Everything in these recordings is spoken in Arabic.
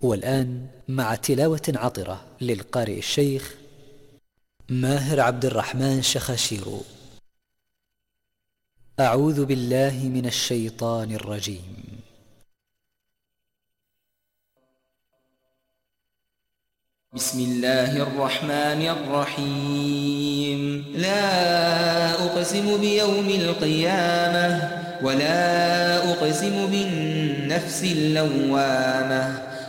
والآن مع تلاوة عطرة للقارئ الشيخ ماهر عبد الرحمن شخاشيرو. أعوذ بالله من الشيطان الرجيم. بسم الله الرحمن الرحيم. لا أقسم بيوم القيامة ولا أقسم بالنفس اللوامة.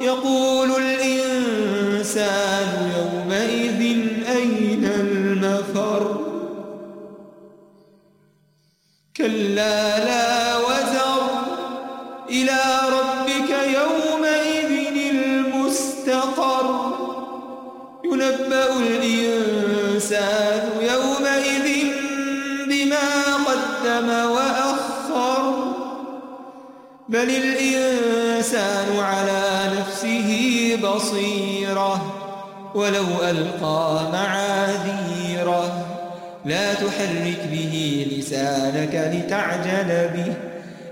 يقول الإنسان يومئذ أين المفر؟ كلا لا وزر إلى ربك يومئذ المستقر. ينبأ الإنسان يومئذ بما قدم وأخر. بل الإنسان على بصيرة ولو ألقى معاذيرة. لا تحرك به لسانك لتعجل به.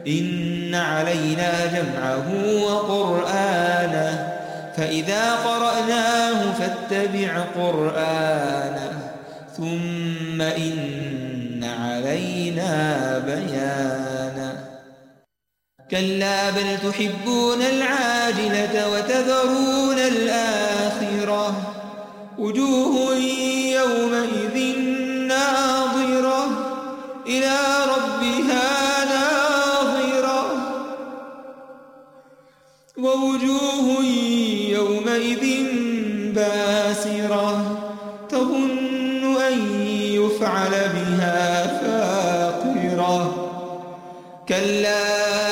إن علينا جمعه وقرآنه. فإذا قرأناه فاتبع قرآنه. ثم إن علينا بيانه. كلا بل تحبون العاجلة وتذرون وجوه يومئذ ناظرة. إلى ربها ناظرة. ووجوه يومئذ باسرة. تظن أن يفعل بها فاقرة. كلا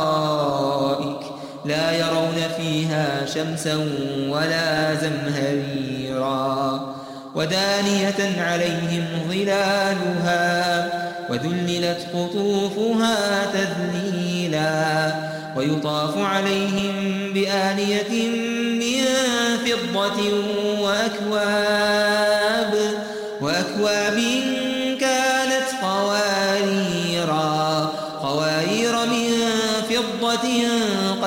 شمسا ولا زمهريرا ودانية عليهم ظلالها وذللت قطوفها تذليلا ويطاف عليهم بآلية من فضة وأكواب وأكواب كانت قواريرا قوارير من فضة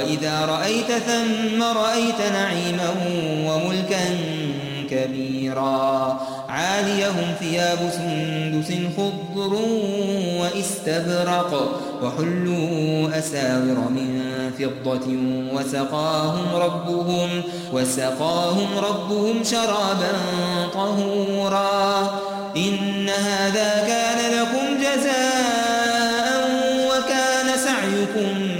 وإذا رأيت ثم رأيت نعيما وملكا كبيرا عاليهم ثياب سندس خضر واستبرق وحلوا أساور من فضة وسقاهم ربهم, وسقاهم ربهم شرابا طهورا إن هذا كان لكم جزاء وكان سعيكم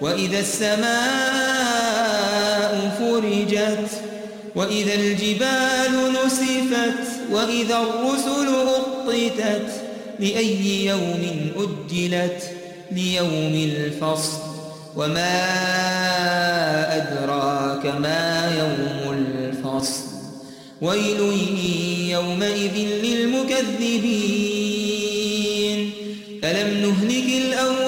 وإذا السماء فرجت وإذا الجبال نسفت وإذا الرسل أقطتت لأي يوم أجلت ليوم الفصل وما أدراك ما يوم الفصل ويل يومئذ للمكذبين ألم نهلك الأول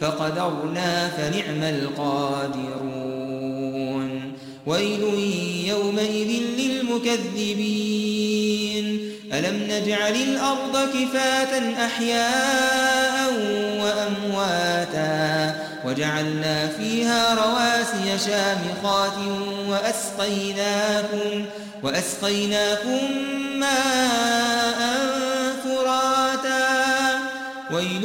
فقدرنا فنعم القادرون. ويل يومئذ للمكذبين. ألم نجعل الأرض كفاة أحياء وأمواتا وجعلنا فيها رواسي شامخات وأسقيناكم, وأسقيناكم ماء فراتا. ويل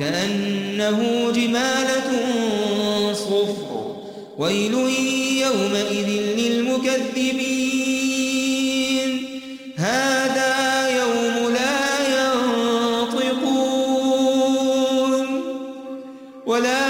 كأنه جمالة صفر. ويل يومئذ للمكذبين. هذا يوم لا ينطقون. ولا ينطقون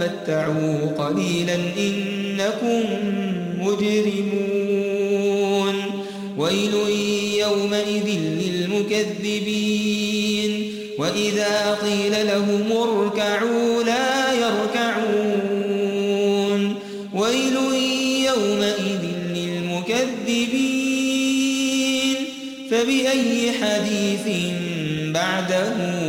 تمتعوا قليلا إنكم مجرمون ويل يومئذ للمكذبين وإذا قيل لهم اركعوا لا يركعون ويل يومئذ للمكذبين فبأي حديث بعده